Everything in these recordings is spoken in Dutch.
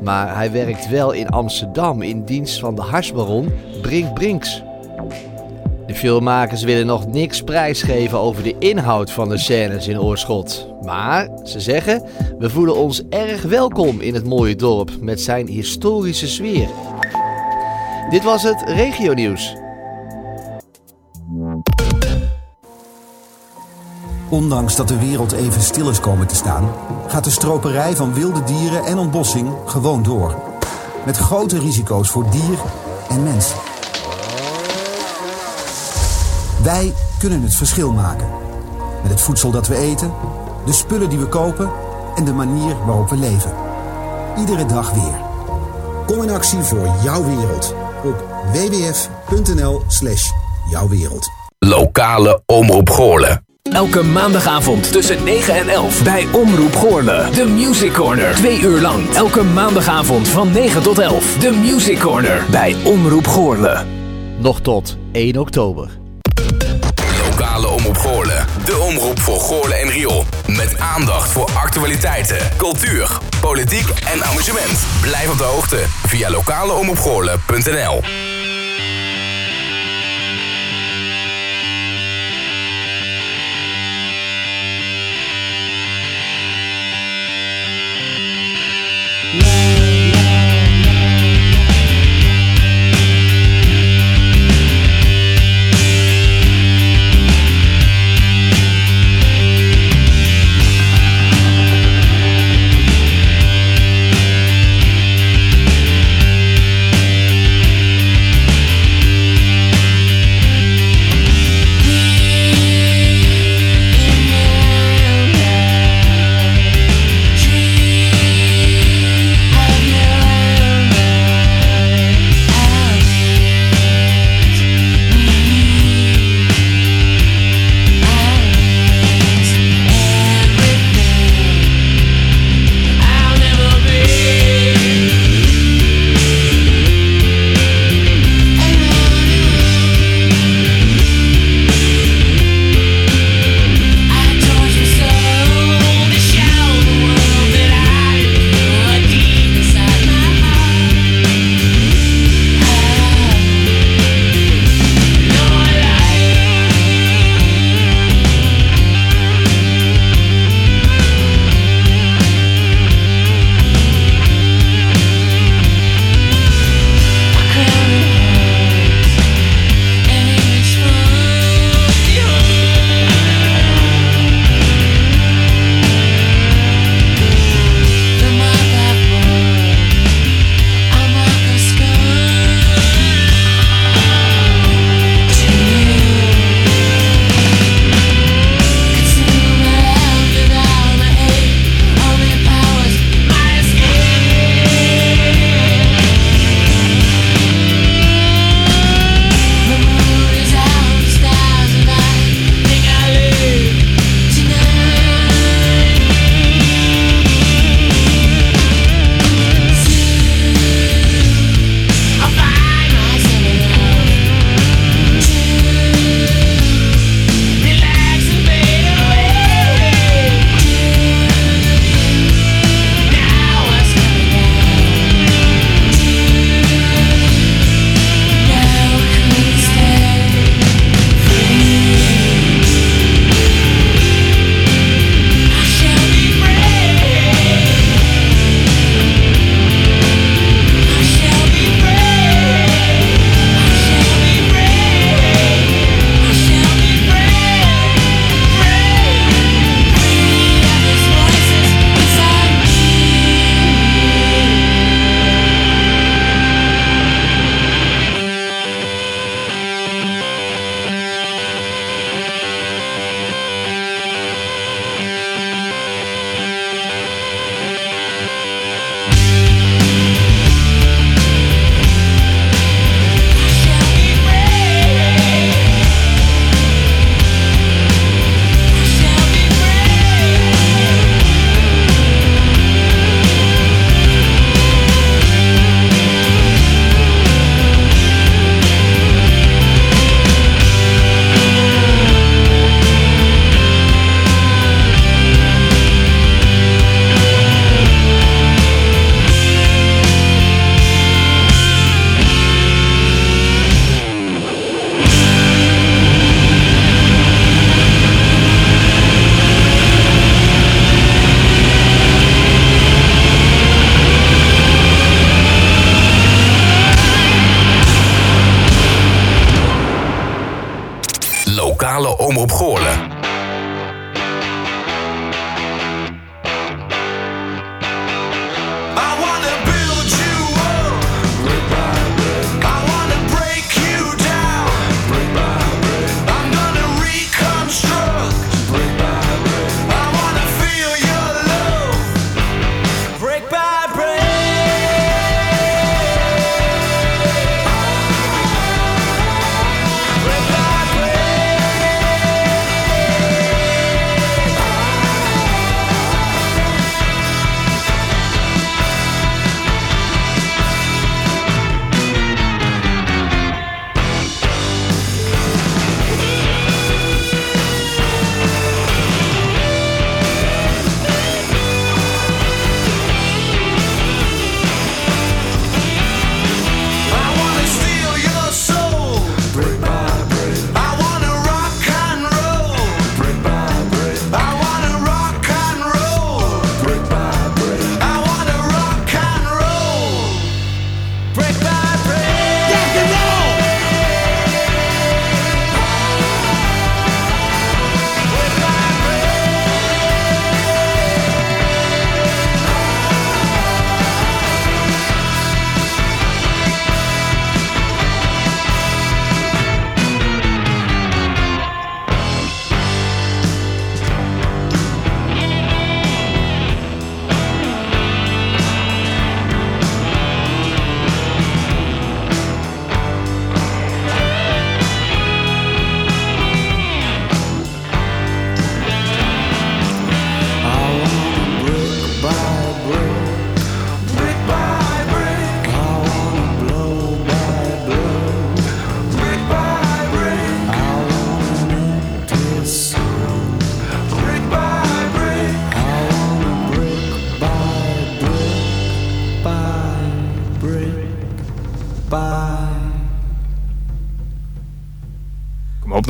Maar hij werkt wel in Amsterdam in dienst van de harsbaron Brink Brinks. De filmmakers willen nog niks prijsgeven over de inhoud van de scènes in Oorschot. Maar ze zeggen, we voelen ons erg welkom in het mooie dorp met zijn historische sfeer. Dit was het regionieuws. Ondanks dat de wereld even stil is komen te staan, gaat de stroperij van wilde dieren en ontbossing gewoon door. Met grote risico's voor dier en mens. Wij kunnen het verschil maken. Met het voedsel dat we eten, de spullen die we kopen en de manier waarop we leven. Iedere dag weer. Kom in actie voor jouw wereld op wwf.nl/slash jouwwereld. Lokale Omroep Goorlen. Elke maandagavond tussen 9 en 11 bij Omroep Goorle. De Music Corner. Twee uur lang. Elke maandagavond van 9 tot 11. De Music Corner bij Omroep Goorle. Nog tot 1 oktober. Lokale Omroep Goorlen. De omroep voor Goorlen en Riool. Met aandacht voor actualiteiten, cultuur, politiek en amusement. Blijf op de hoogte via lokaleomroepgoorlen.nl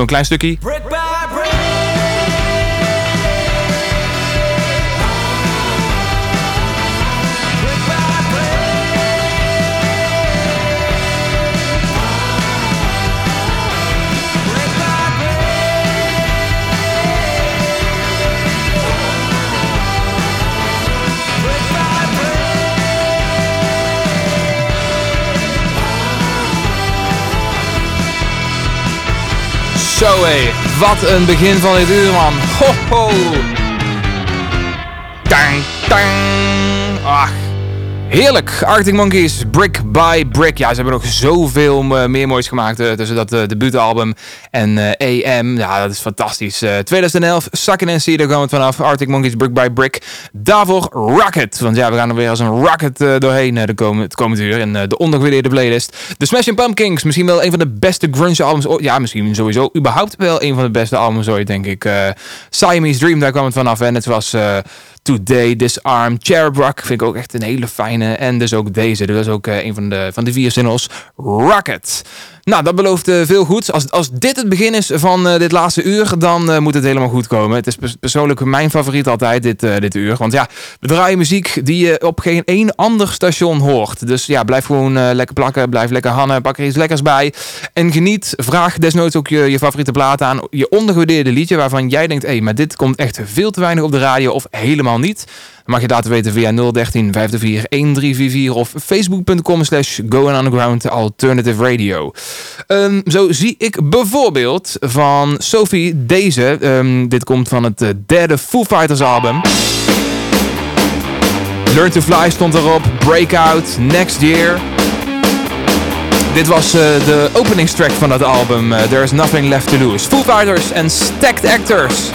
nog een klein stukje. Zo wat een begin van dit uur man. Ho ho. Tang, tang. Heerlijk. Arctic Monkeys, Brick by Brick. Ja, ze hebben nog zoveel eh, meer moois gemaakt eh, tussen dat uh, debuutalbum en eh, AM. Ja, dat is fantastisch. Eh, 2011, Suckin' and See, daar kwam het vanaf. Arctic Monkeys, Brick by Brick. Daarvoor Rocket. Want ja, we gaan er weer als een rocket eh, doorheen eh, de komende, het komende uur. En eh, de ondergewaardeerde playlist. De Smashing Pumpkins, misschien wel een van de beste grunge albums ooit. Ja, misschien sowieso überhaupt wel een van de beste albums ooit, denk ik. Eh Siamese Dream, daar kwam het vanaf. En het was... Today, Disarm, Cherub Rock vind ik ook echt een hele fijne. En dus ook deze. Dat is ook eh, een van de, van de vier singles. Rocket. Nou, dat belooft eh, veel goed. Als, als dit het begin is van eh, dit laatste uur, dan moet het helemaal goed komen. Het is pers- persoonlijk mijn favoriet altijd, dit, dit uur. Want ja, we draaien muziek die je op geen één ander station hoort. Dus ja, blijf gewoon lekker plakken. Blijf lekker hannen. Pak er iets lekkers bij. En geniet. Vraag desnoods ook je, je favoriete plaat aan. Je ondergewaardeerde liedje waarvan jij denkt... hé, maar dit komt echt veel te weinig op de radio of helemaal niet. Dan mag je laten weten via 013 524 1344 of facebook.com slash going alternative radio. Ehm, zo zie ik bijvoorbeeld van Sophie deze. Ehm, dit komt van het eh, derde Foo Fighters album. Learn to Fly stond erop. Breakout, Next Year. Dit was eh, de openingstrack van dat album. eh, There's Nothing Left to Lose. Foo Fighters en Stacked Actors.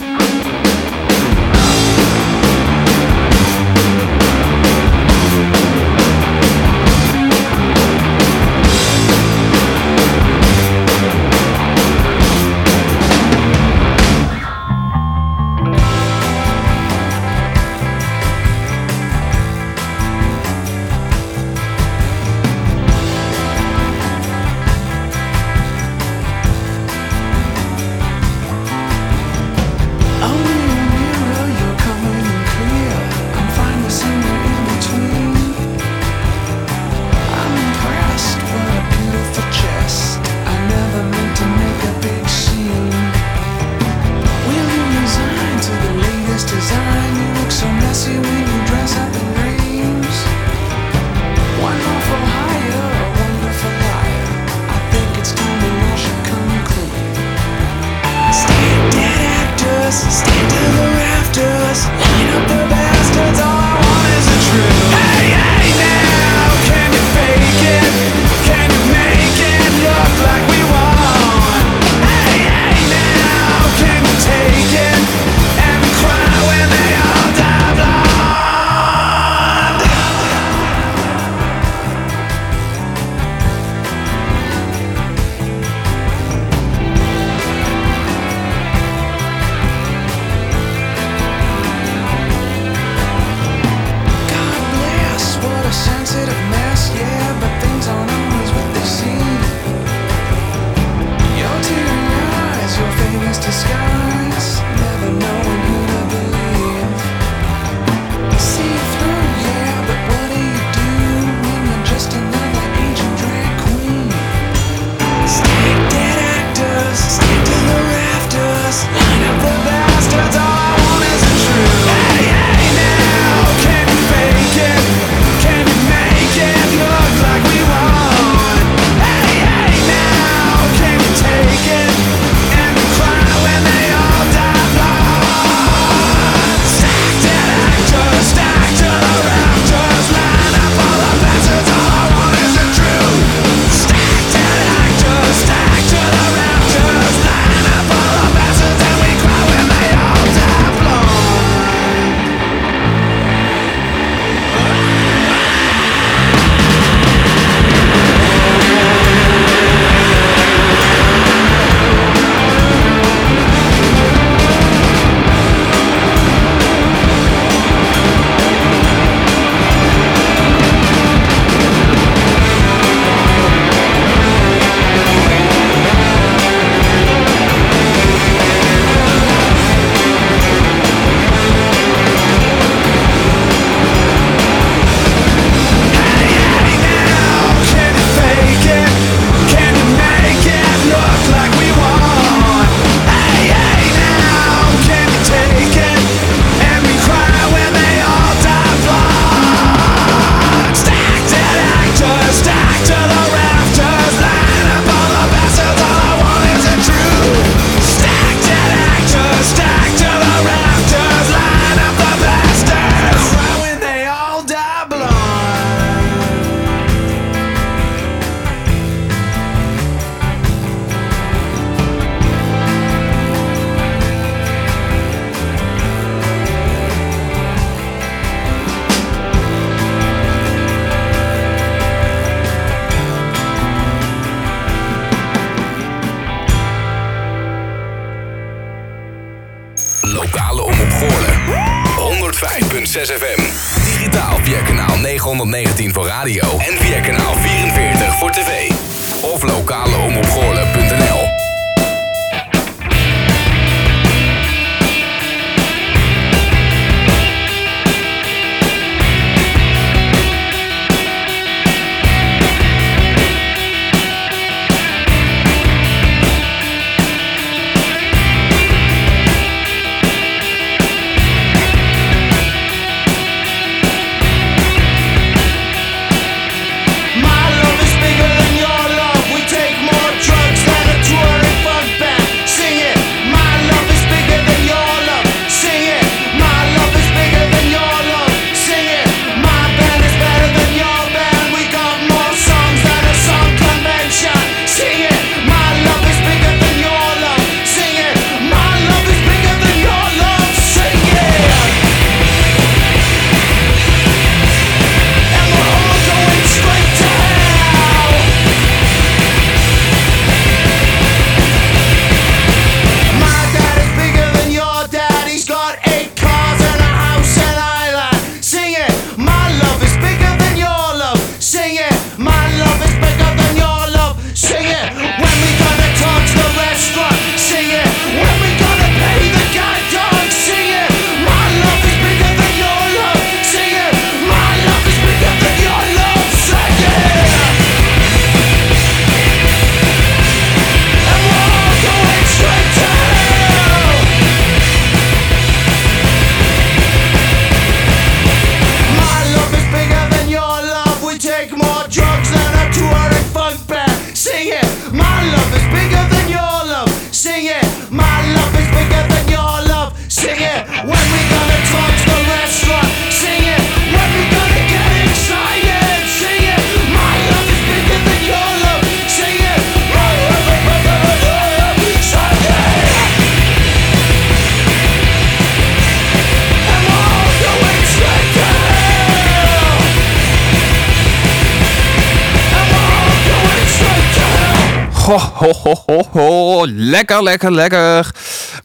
Lekker, lekker, lekker.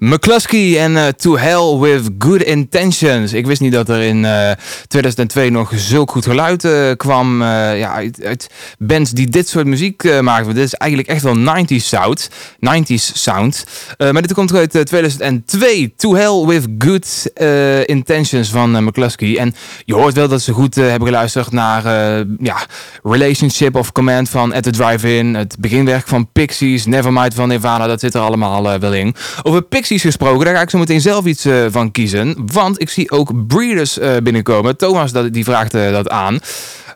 McCluskey en eh, To Hell with Good Intentions. Ik wist niet dat er in eh, 2002 nog zulk goed geluid eh, kwam. eh, ja, uit, bands die dit soort muziek eh, maken. Dit is eigenlijk echt wel 90s sound. 90s sound. Eh, maar dit komt uit eh, 2002. To Hell with Good eh, Intentions van eh, McCluskey. En je hoort wel dat ze goed eh, hebben geluisterd naar eh, ja, Relationship of Command van At The Drive-In. Het beginwerk van Pixies. Nevermind van Nirvana. Dat zit er allemaal eh, wel in. Over Pixies gesproken. Daar ga ik zo meteen zelf iets eh, van kiezen. Want ik zie ook Breeders eh, binnenkomen. Thomas dat, die vraagt eh, dat aan.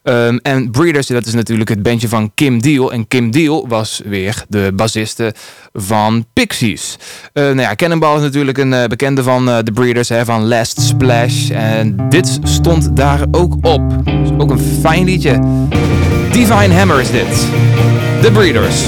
Ehm, en Breeders, dat is natuurlijk het bandje van Kim Deal. En Kim Deal was weer de bassiste van Pixies. Nou ja, Cannonball is natuurlijk een bekende van de Breeders, hè, van Last Splash. En dit stond daar ook op. Dus ook een fijn liedje. Divine Hammer is dit. The Breeders.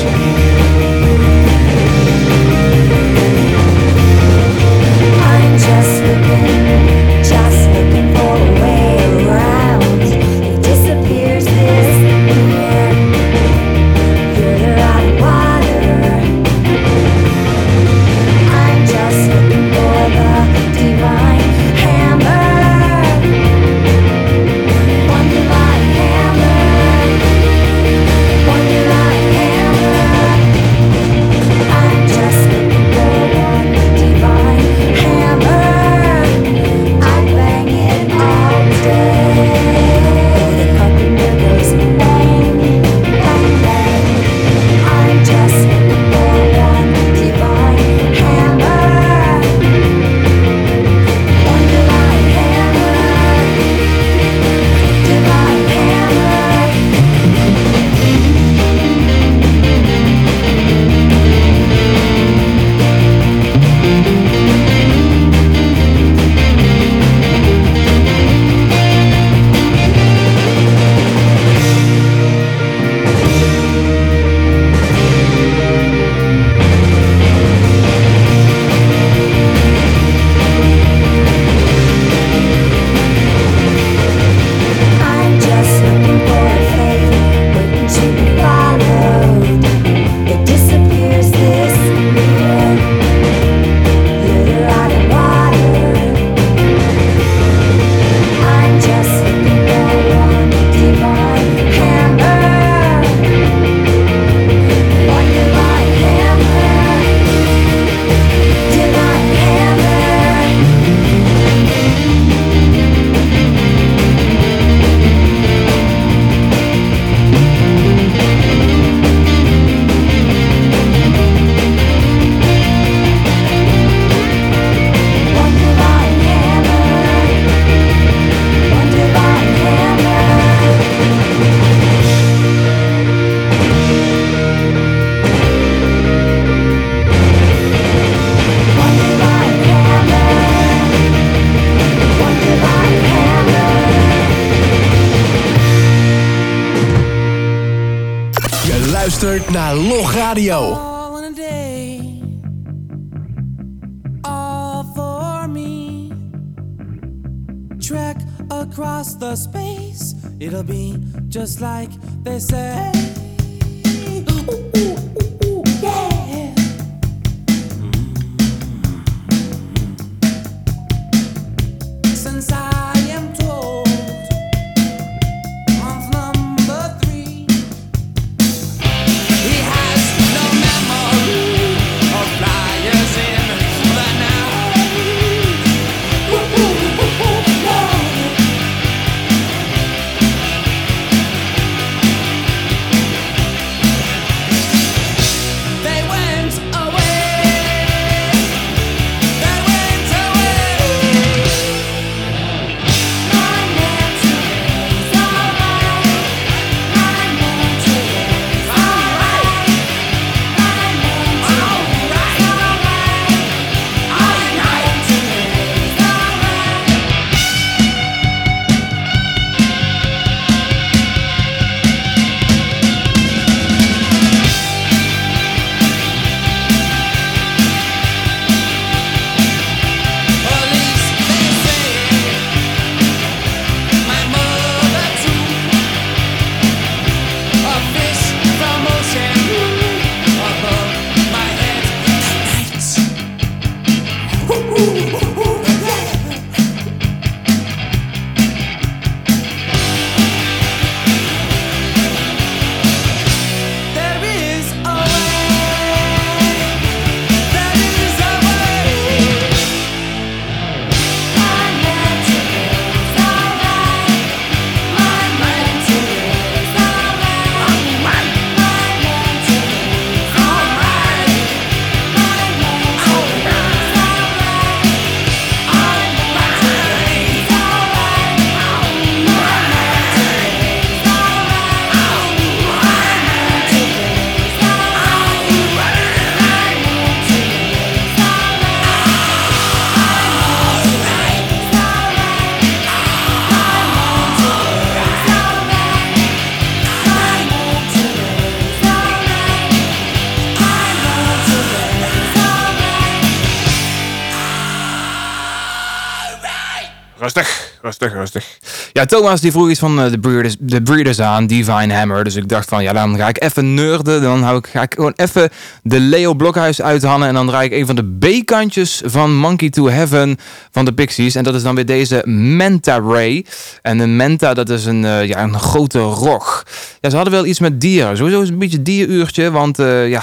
Rustig. Ja, Thomas die vroeg iets van eh, de Breeders, de Breeders aan, Divine Hammer. Dus ik dacht van, ja, dan ga ik even nerden. Dan hou ik, ga ik gewoon even de Leo Blokhuis uithannen. En dan draai ik een van de B-kantjes van Monkey to Heaven van de Pixies. En dat is dan weer deze Manta Ray. En een Manta, dat is een, eh, ja, een grote rog. Ja, ze hadden wel iets met dieren. Sowieso is een beetje dieruurtje. Want eh, ja,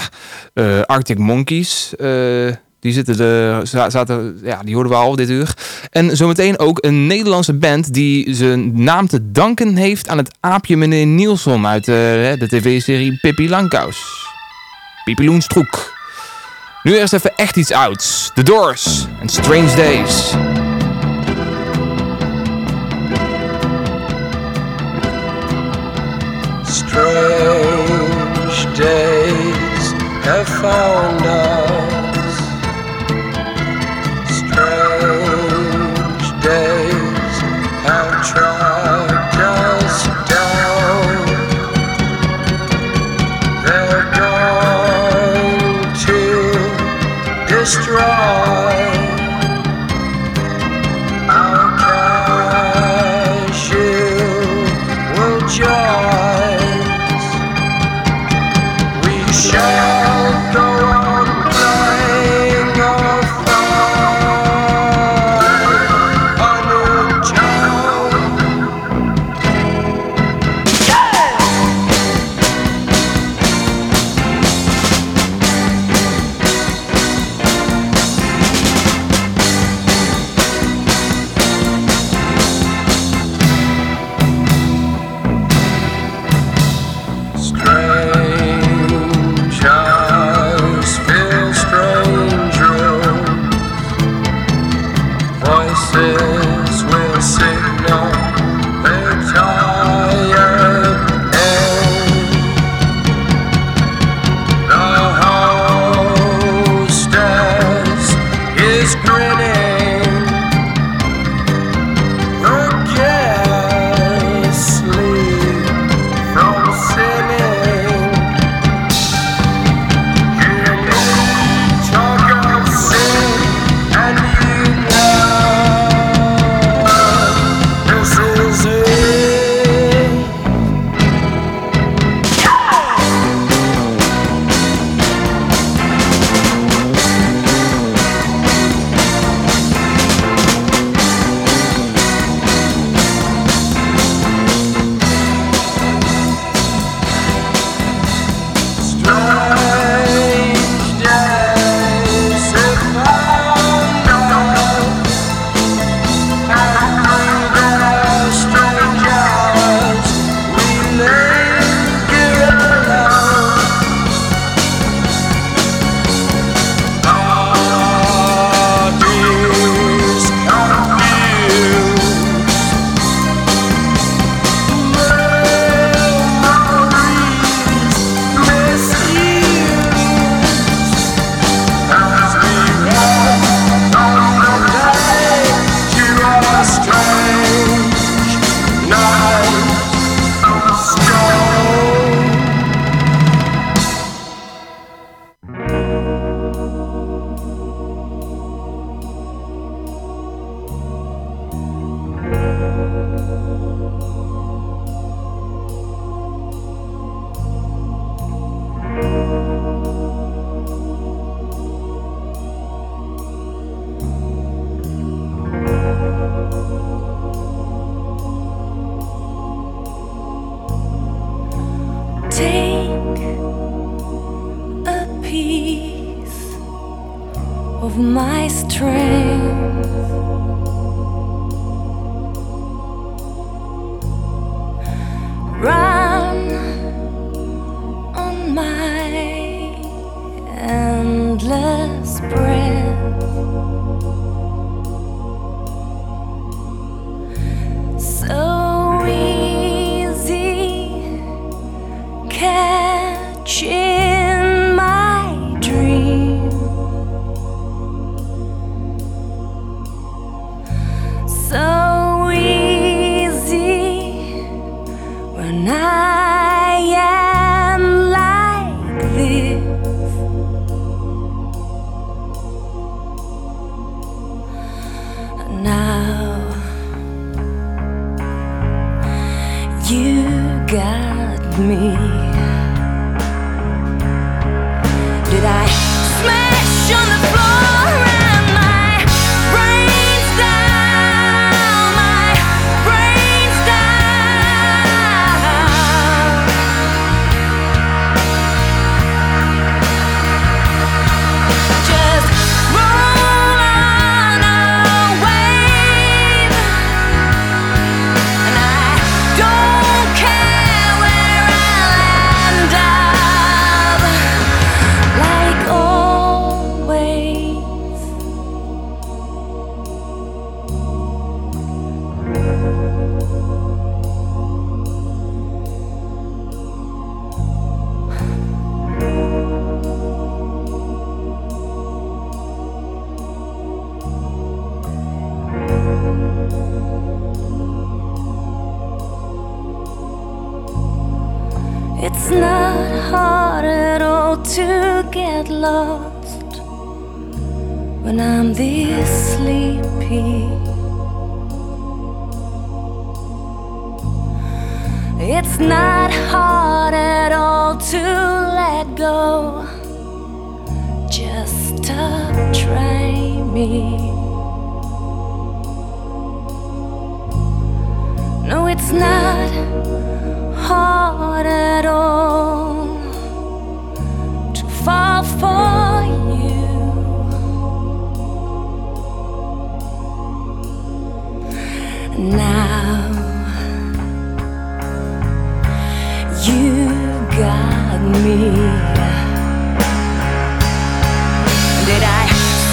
Arctic Monkeys... die zitten de, za- zaten, ja, die hoorden we al dit uur. En zometeen ook een Nederlandse band die zijn naam te danken heeft aan het aapje meneer Nielsen uit eh, de tv-serie Pippi Langkous. Pippi Loenstroek. Nu eerst even echt iets ouds. The Doors en Strange Days. Strange days have found us.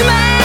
I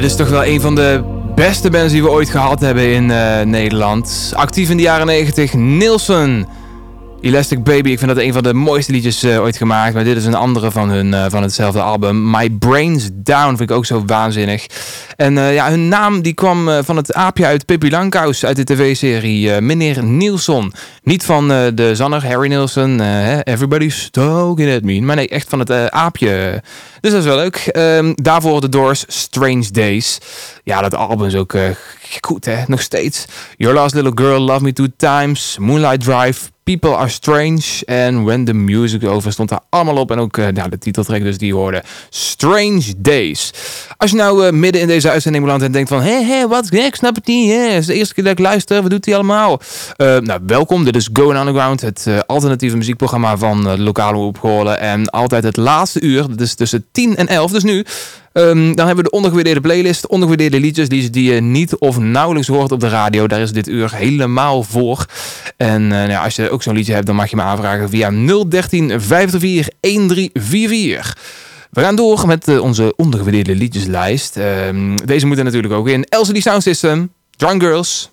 dit is toch wel een van de beste bands die we ooit gehad hebben in eh, Nederland. Actief in de jaren 90, Nielsen. Elastic Baby, ik vind dat een van de mooiste liedjes eh, ooit gemaakt. Maar dit is een andere van hun, eh, van hetzelfde album. My Brains Down vind ik ook zo waanzinnig. En eh, ja, hun naam die kwam van het aapje uit Pippi Langkous uit de tv-serie Meneer Nielsen. Niet van de zanger Harry Nielsen, Everybody's talking at me. Maar nee, echt van het aapje. Dus dat is wel leuk. Ehm, daarvoor de Doors, Strange Days. Ja, dat album is ook goed hè, nog steeds. Your Last Little Girl, Love Me Two Times, Moonlight Drive, People Are Strange en When the Music Over stond daar allemaal op. En ook eh, ja, de titeltrack dus die hoorde. Strange Days. Als je nou eh, midden in deze uitzending belandt en denkt van... Hé, hé, wat? Ik snap het niet. Het is de eerste keer dat ik luister. Wat doet hij allemaal? Eh, nou, welkom. Dit is Going Underground. Het alternatieve muziekprogramma van lokale Omroep Goorlen. En altijd het laatste uur. Dat is tussen 10 en 11. Dus nu... Ehm, dan hebben we de ondergewaardeerde playlist, ondergewaardeerde liedjes die, die je niet of nauwelijks hoort op de radio. Daar is dit uur helemaal voor. En eh, nou als je ook zo'n liedje hebt, dan mag je me aanvragen via 013 534 1344. We gaan door met eh, onze ondergewaardeerde liedjeslijst. Ehm, deze moeten natuurlijk ook in. LCD Sound System, Drunk Girls.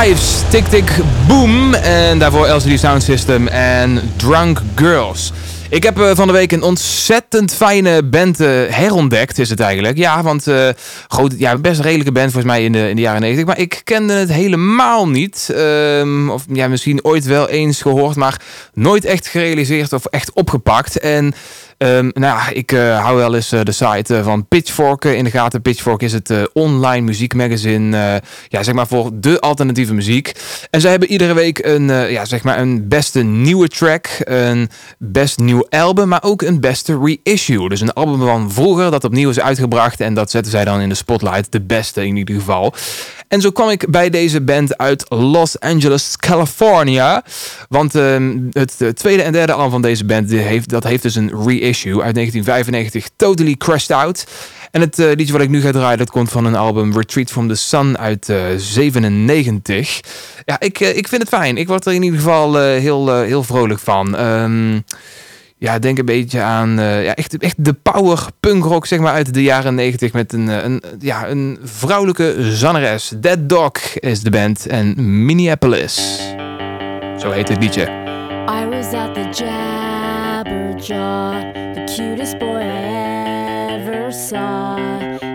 The Hives, Tik Tik Boom. En daarvoor LCD Sound System en Drunk Girls. Ik heb eh, van de week een ontzettend fijne band eh, herontdekt, is het eigenlijk. Ja, want eh groot, ja, best redelijke band volgens mij in de, in de jaren 90. Maar ik kende het helemaal niet. Ehm, of ja, misschien ooit wel eens gehoord, maar nooit echt gerealiseerd of echt opgepakt. En Ehm, nou ik eh, hou wel eens eh, de site eh, van Pitchfork in de gaten. Pitchfork is het online muziekmagazine, ja, zeg maar voor de alternatieve muziek. En zij hebben iedere week een, ja, zeg maar een beste nieuwe track, een best nieuw album, maar ook een beste reissue. Dus een album van vroeger dat opnieuw is uitgebracht en dat zetten zij dan in de spotlight, de beste in ieder geval. En zo kwam ik bij deze band uit Los Angeles, California. Want ehm, het tweede en derde album van deze band heeft, dat heeft dus een reissue uit 1995, Totally Crashed Out. En het eh, liedje wat ik nu ga draaien, dat komt van een album Retreat from the Sun uit eh 97. Ja, ik, eh, ik vind het fijn. Ik word er in ieder geval eh, heel, eh, heel vrolijk van. Ehm, ja, denk een beetje aan eh, ja, echt, echt de power punk rock zeg maar, uit de jaren 90 met een, eh, een, ja, een vrouwelijke zangeres. Dead Dog is de band en Minneapolis. Zo heet het liedje. I was at the Jabberjaw, the cutest boy I ever saw.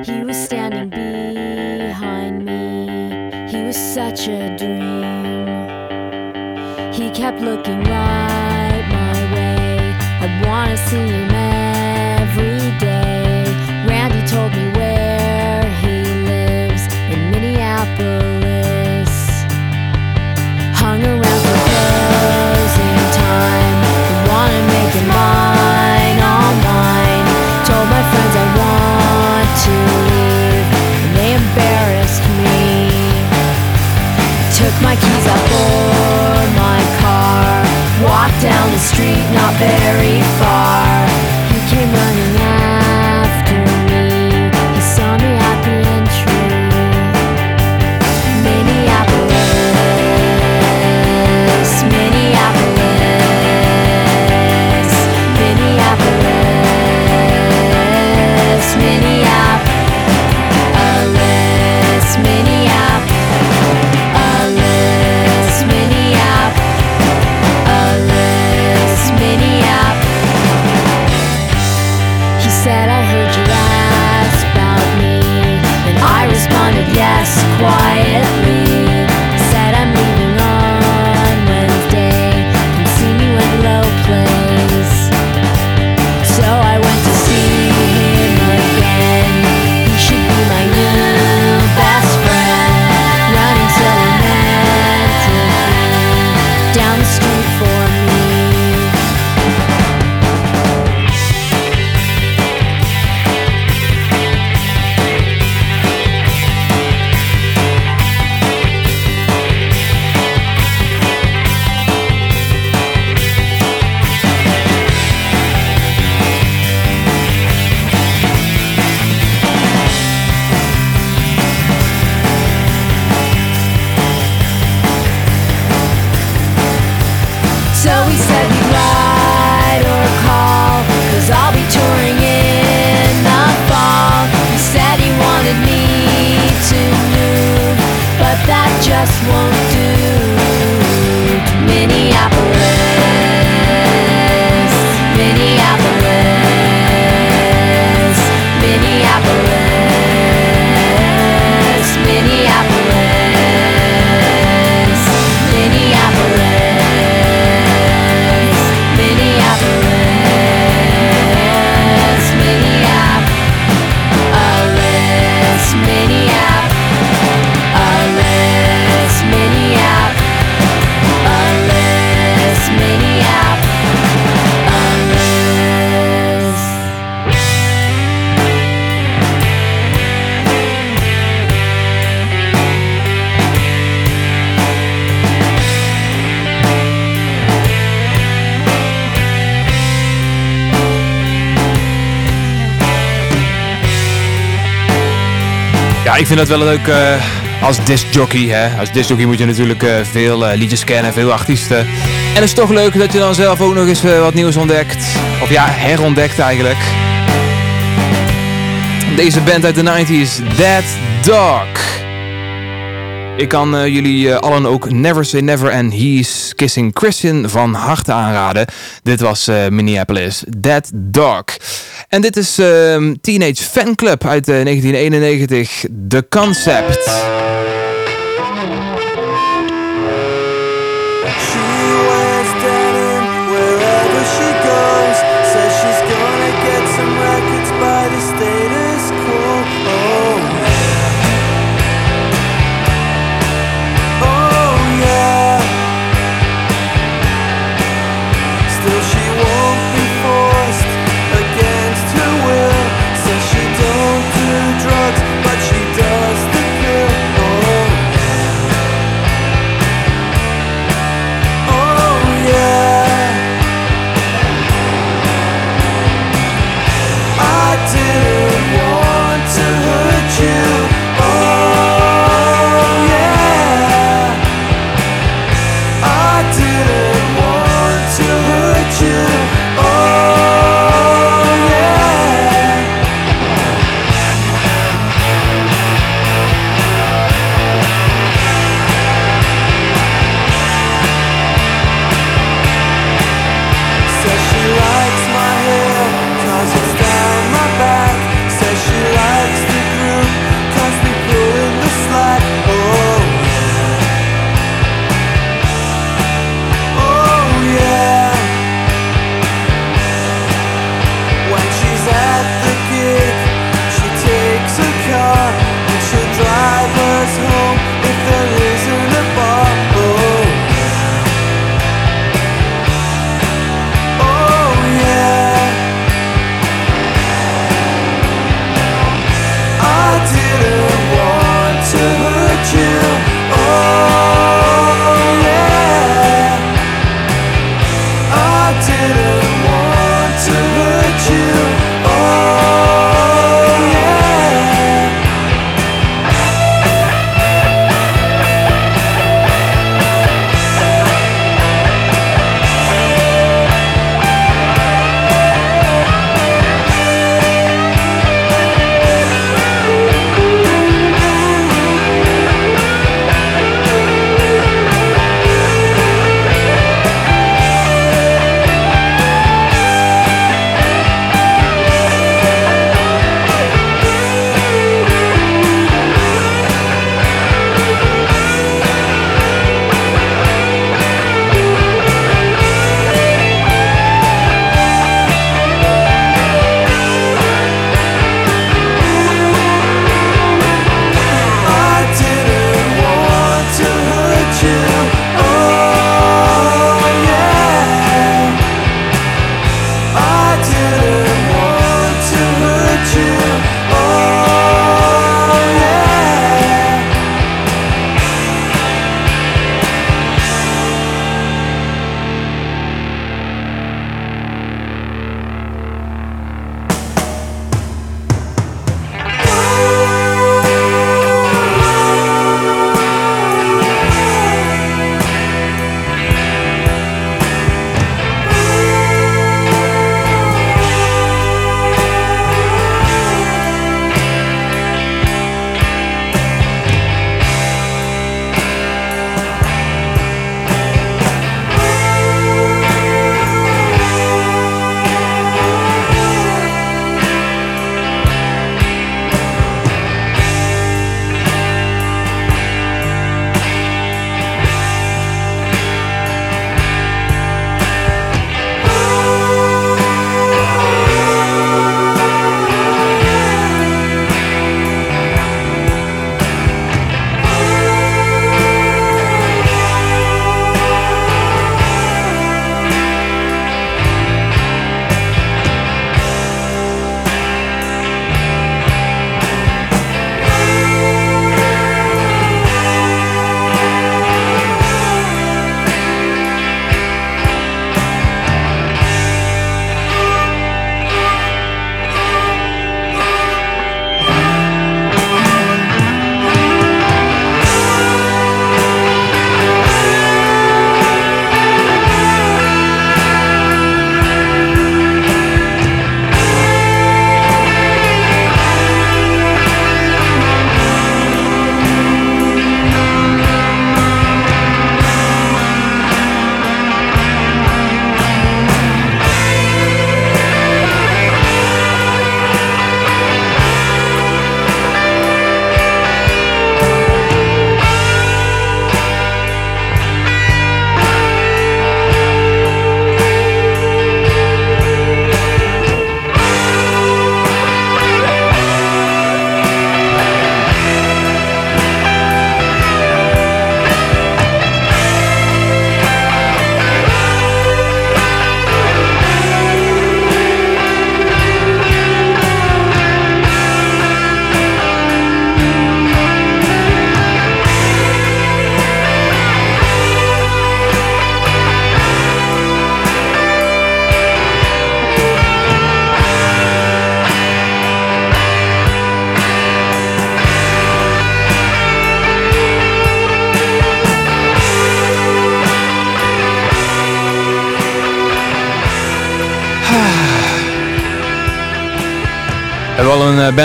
He was standing behind me. He was such a dream. He kept looking right my way. I wanna see him Walked down the street, not very far. Ik vind dat wel leuk eh, als discjockey. Hè? Als discjockey moet je natuurlijk eh, veel eh, liedjes kennen, veel artiesten. En het is toch leuk dat je dan zelf ook nog eens wat nieuws ontdekt. Of ja, herontdekt eigenlijk. Deze band uit de 90s, Dead Dog. Ik kan jullie allen ook Never Say Never and He's Kissing Christian van harte aanraden. Dit was uh, Minneapolis, Dead Dog. En dit is ehm, Teenage Fanclub uit eh, 1991, The Concept.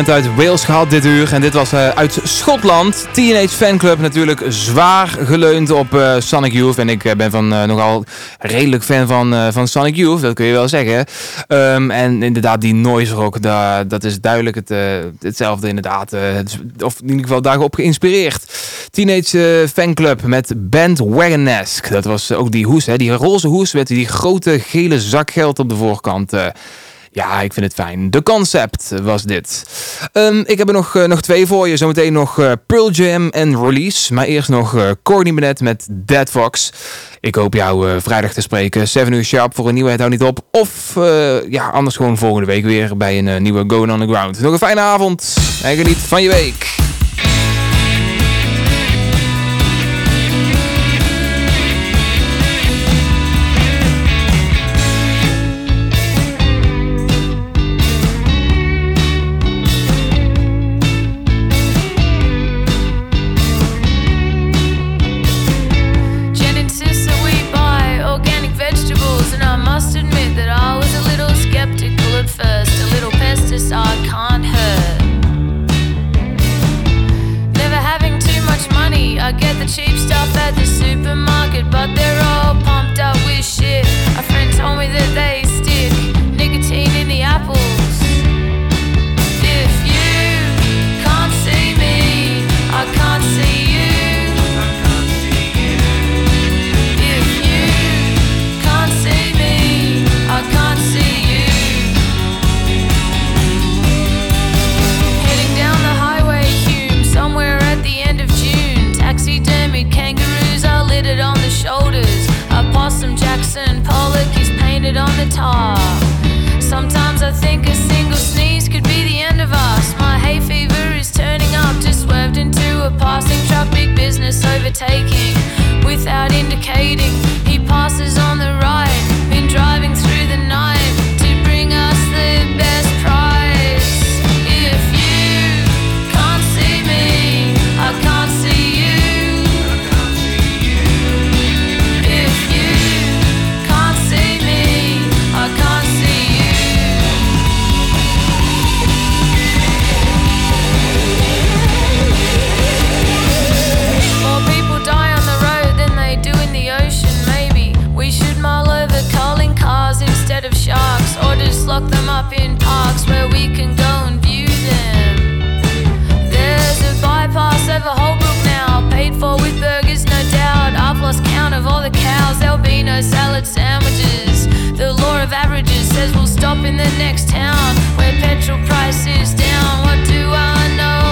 Wales gehad dit uur. En dit was eh, uit Schotland. Teenage Fanclub natuurlijk zwaar geleund op eh, Sonic Youth. En ik eh, ben van, nogal redelijk fan van, van Sonic Youth, dat kun je wel zeggen. Ehm, en inderdaad, die noise rock, da- dat is duidelijk het, hetzelfde inderdaad. het of in ieder geval daarop geïnspireerd. Teenage Fanclub met Bandwagonesque. Dat was ook die hoes, hè, die roze hoes met die grote gele zak geld op de voorkant. Ja, ik vind het fijn. De concept was dit. Ehm, ik heb er nog, eh, nog twee voor je. Zometeen nog eh, Pearl Jam en Release. Maar eerst nog eh Courtney Bennett met Dead Fox. Ik hoop jou vrijdag te spreken. 7 uur sharp voor een nieuwe Het Houdt Niet Op. Of eh, ja, anders gewoon volgende week weer bij een nieuwe Going On The Ground. Nog een fijne avond en geniet van je week. Indicating. He passes on the stop in the next town where petrol price is down. What do I know